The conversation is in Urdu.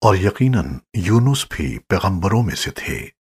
اور یقیناً یونس بھی پیغمبروں میں سے تھے۔